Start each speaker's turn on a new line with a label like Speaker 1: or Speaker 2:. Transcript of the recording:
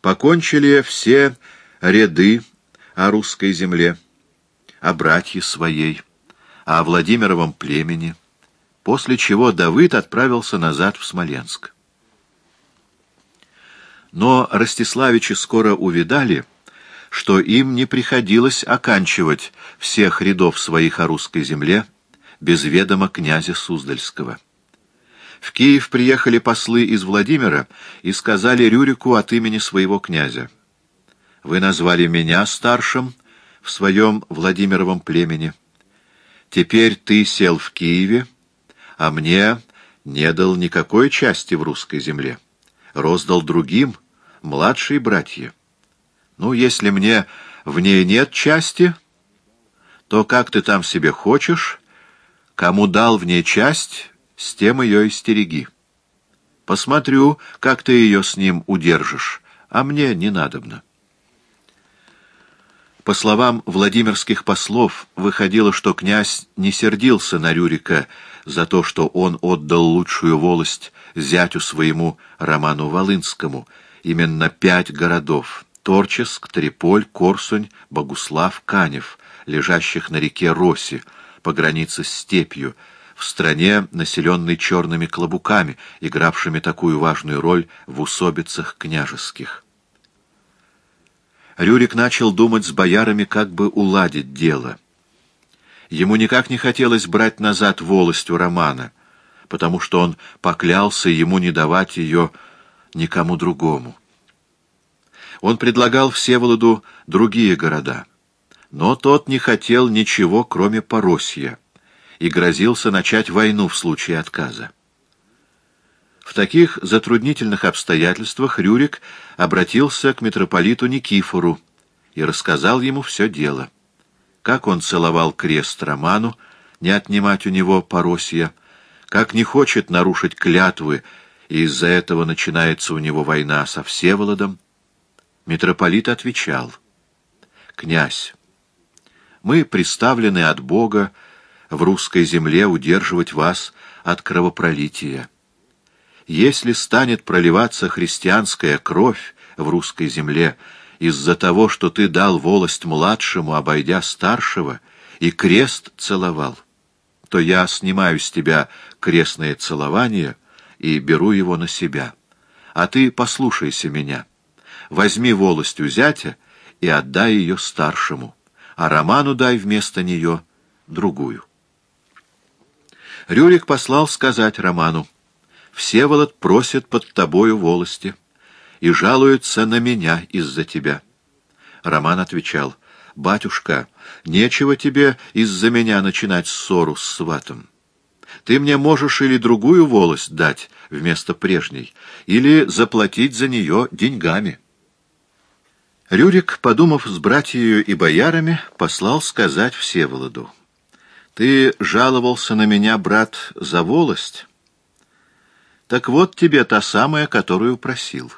Speaker 1: Покончили все ряды о русской земле, о братье своей, о Владимировом племени, после чего Давыд отправился назад в Смоленск. Но Ростиславичи скоро увидали, что им не приходилось оканчивать всех рядов своих о русской земле без ведома князя Суздальского. В Киев приехали послы из Владимира и сказали Рюрику от имени своего князя. «Вы назвали меня старшим в своем Владимировом племени. Теперь ты сел в Киеве, а мне не дал никакой части в русской земле. Роздал другим, младшие братья. Ну, если мне в ней нет части, то как ты там себе хочешь, кому дал в ней часть, с тем ее и стереги. Посмотрю, как ты ее с ним удержишь, а мне не надобно. По словам Владимирских послов, выходило, что князь не сердился на Рюрика за то, что он отдал лучшую волость зятю своему Роману Волынскому, именно пять городов — Торческ, Триполь, Корсунь, Богуслав, Канев, лежащих на реке Роси, по границе с степью, в стране, населенной черными клобуками, игравшими такую важную роль в усобицах княжеских. Рюрик начал думать с боярами, как бы уладить дело. Ему никак не хотелось брать назад волость у Романа, потому что он поклялся ему не давать ее никому другому. Он предлагал Всеволоду другие города, но тот не хотел ничего, кроме Поросья и грозился начать войну в случае отказа. В таких затруднительных обстоятельствах Рюрик обратился к митрополиту Никифору и рассказал ему все дело. Как он целовал крест Роману, не отнимать у него поросья, как не хочет нарушить клятвы, и из-за этого начинается у него война со Всеволодом. Митрополит отвечал, «Князь, мы представлены от Бога в русской земле удерживать вас от кровопролития. Если станет проливаться христианская кровь в русской земле из-за того, что ты дал волость младшему, обойдя старшего, и крест целовал, то я снимаю с тебя крестное целование и беру его на себя. А ты послушайся меня. Возьми волость у зятя и отдай ее старшему, а Роману дай вместо нее другую. Рюрик послал сказать Роману, «Всеволод просит под тобою волости и жалуется на меня из-за тебя». Роман отвечал, «Батюшка, нечего тебе из-за меня начинать ссору с сватом. Ты мне можешь или другую волость дать вместо прежней, или заплатить за нее деньгами». Рюрик, подумав с братьею и боярами, послал сказать Всеволоду, ты жаловался на меня, брат, за волость? Так вот тебе та самая, которую просил».